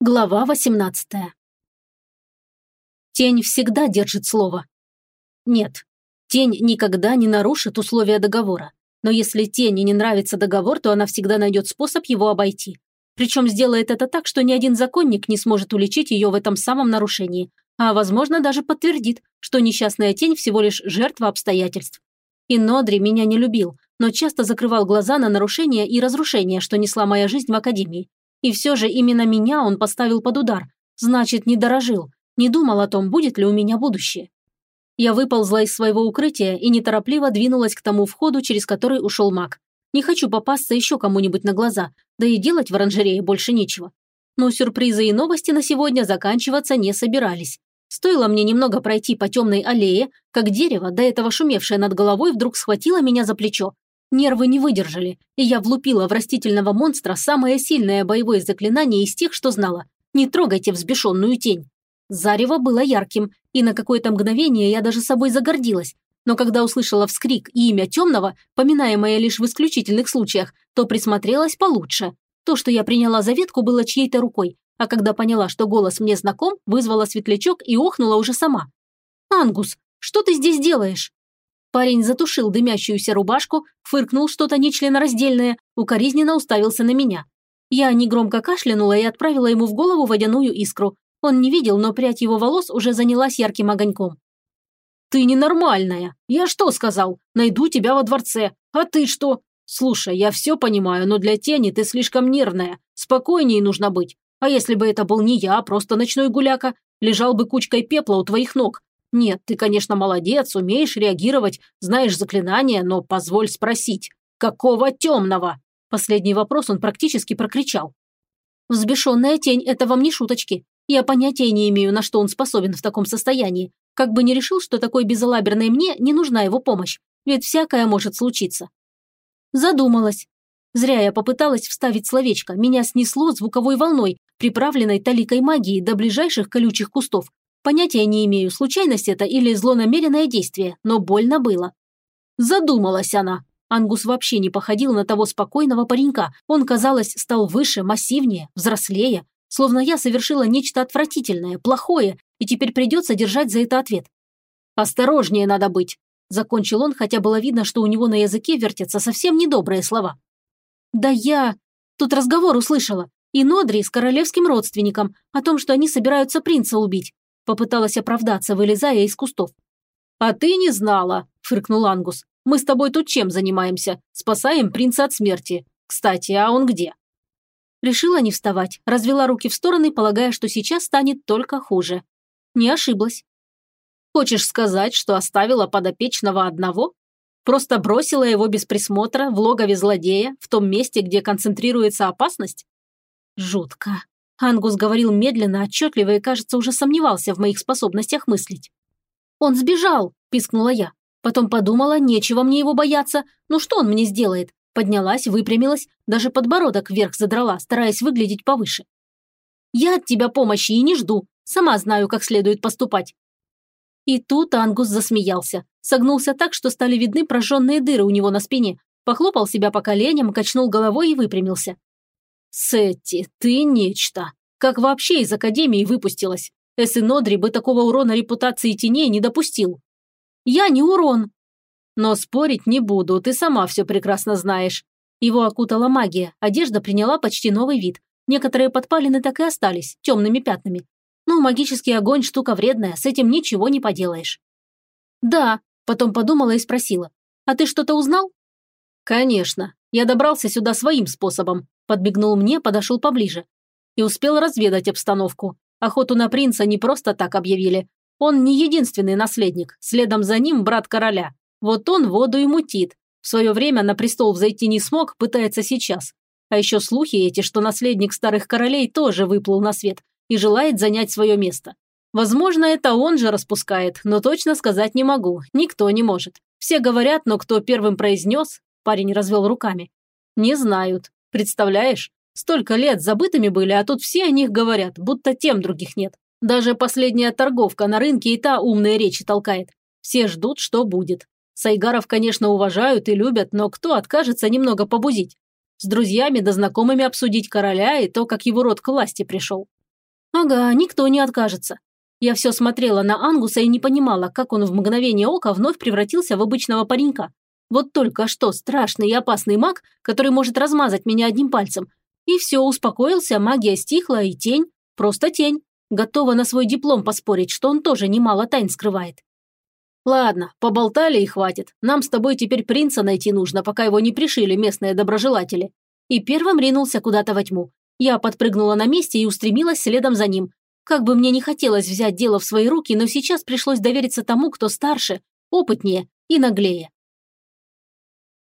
Глава 18 Тень всегда держит слово. Нет, тень никогда не нарушит условия договора. Но если тени не нравится договор, то она всегда найдет способ его обойти. Причем сделает это так, что ни один законник не сможет уличить ее в этом самом нарушении, а, возможно, даже подтвердит, что несчастная тень всего лишь жертва обстоятельств. И Нодри меня не любил, но часто закрывал глаза на нарушения и разрушения, что несла моя жизнь в Академии. И все же именно меня он поставил под удар. Значит, не дорожил, не думал о том, будет ли у меня будущее. Я выползла из своего укрытия и неторопливо двинулась к тому входу, через который ушел маг. Не хочу попасться еще кому-нибудь на глаза, да и делать в оранжерее больше нечего. Но сюрпризы и новости на сегодня заканчиваться не собирались. Стоило мне немного пройти по темной аллее, как дерево, до этого шумевшее над головой, вдруг схватило меня за плечо Нервы не выдержали, и я влупила в растительного монстра самое сильное боевое заклинание из тех, что знала. Не трогайте взбешенную тень. Зарево было ярким, и на какое-то мгновение я даже собой загордилась. Но когда услышала вскрик и имя темного, поминаемое лишь в исключительных случаях, то присмотрелась получше. То, что я приняла за ветку, было чьей-то рукой, а когда поняла, что голос мне знаком, вызвала светлячок и охнула уже сама. «Ангус, что ты здесь делаешь?» Парень затушил дымящуюся рубашку, фыркнул что-то нечленораздельное, укоризненно уставился на меня. Я негромко кашлянула и отправила ему в голову водяную искру. Он не видел, но прядь его волос уже занялась ярким огоньком. «Ты ненормальная. Я что сказал? Найду тебя во дворце. А ты что? Слушай, я все понимаю, но для тени ты слишком нервная. Спокойнее нужно быть. А если бы это был не я, а просто ночной гуляка, лежал бы кучкой пепла у твоих ног. Нет, ты, конечно, молодец, умеешь реагировать, знаешь заклинания, но позволь спросить, какого темного? Последний вопрос он практически прокричал. Взбешенная тень – это вам не шуточки. Я понятия не имею, на что он способен в таком состоянии. Как бы не решил, что такой безалаберной мне не нужна его помощь, ведь всякое может случиться. Задумалась. Зря я попыталась вставить словечко, меня снесло звуковой волной, приправленной таликой магии до ближайших колючих кустов, Понятия не имею, случайность это или злонамеренное действие, но больно было. Задумалась она. Ангус вообще не походил на того спокойного паренька. Он, казалось, стал выше, массивнее, взрослее. Словно я совершила нечто отвратительное, плохое, и теперь придется держать за это ответ. «Осторожнее надо быть», – закончил он, хотя было видно, что у него на языке вертятся совсем недобрые слова. «Да я... Тут разговор услышала. И Нодри с королевским родственником о том, что они собираются принца убить. Попыталась оправдаться, вылезая из кустов. «А ты не знала», – фыркнул Ангус. «Мы с тобой тут чем занимаемся? Спасаем принца от смерти. Кстати, а он где?» Решила не вставать, развела руки в стороны, полагая, что сейчас станет только хуже. Не ошиблась. «Хочешь сказать, что оставила подопечного одного? Просто бросила его без присмотра в логове злодея, в том месте, где концентрируется опасность?» Жутко. Ангус говорил медленно, отчетливо и, кажется, уже сомневался в моих способностях мыслить. «Он сбежал!» – пискнула я. Потом подумала, нечего мне его бояться. Ну что он мне сделает? Поднялась, выпрямилась, даже подбородок вверх задрала, стараясь выглядеть повыше. «Я от тебя помощи и не жду. Сама знаю, как следует поступать». И тут Ангус засмеялся. Согнулся так, что стали видны прожженные дыры у него на спине. Похлопал себя по коленям, качнул головой и выпрямился. «Сетти, ты нечто. Как вообще из Академии выпустилась? Эссенодри бы такого урона репутации теней не допустил». «Я не урон». «Но спорить не буду, ты сама все прекрасно знаешь». Его окутала магия, одежда приняла почти новый вид. Некоторые подпалины так и остались, темными пятнами. Ну, магический огонь – штука вредная, с этим ничего не поделаешь. «Да», – потом подумала и спросила. «А ты что-то узнал?» «Конечно. Я добрался сюда своим способом. Подбегнул мне, подошел поближе. И успел разведать обстановку. Охоту на принца не просто так объявили. Он не единственный наследник, следом за ним брат короля. Вот он воду и мутит. В свое время на престол взойти не смог, пытается сейчас. А еще слухи эти, что наследник старых королей тоже выплыл на свет и желает занять свое место. Возможно, это он же распускает, но точно сказать не могу, никто не может. Все говорят, но кто первым произнес, парень развел руками, не знают. Представляешь? Столько лет забытыми были, а тут все о них говорят, будто тем других нет. Даже последняя торговка на рынке и та умные речи толкает. Все ждут, что будет. Сайгаров, конечно, уважают и любят, но кто откажется немного побузить? С друзьями да знакомыми обсудить короля и то, как его род к власти пришел. Ага, никто не откажется. Я все смотрела на Ангуса и не понимала, как он в мгновение ока вновь превратился в обычного паренька. Вот только что страшный и опасный маг, который может размазать меня одним пальцем. И все, успокоился, магия стихла, и тень. Просто тень. Готова на свой диплом поспорить, что он тоже немало тайн скрывает. Ладно, поболтали и хватит. Нам с тобой теперь принца найти нужно, пока его не пришили местные доброжелатели. И первым ринулся куда-то во тьму. Я подпрыгнула на месте и устремилась следом за ним. Как бы мне не хотелось взять дело в свои руки, но сейчас пришлось довериться тому, кто старше, опытнее и наглее.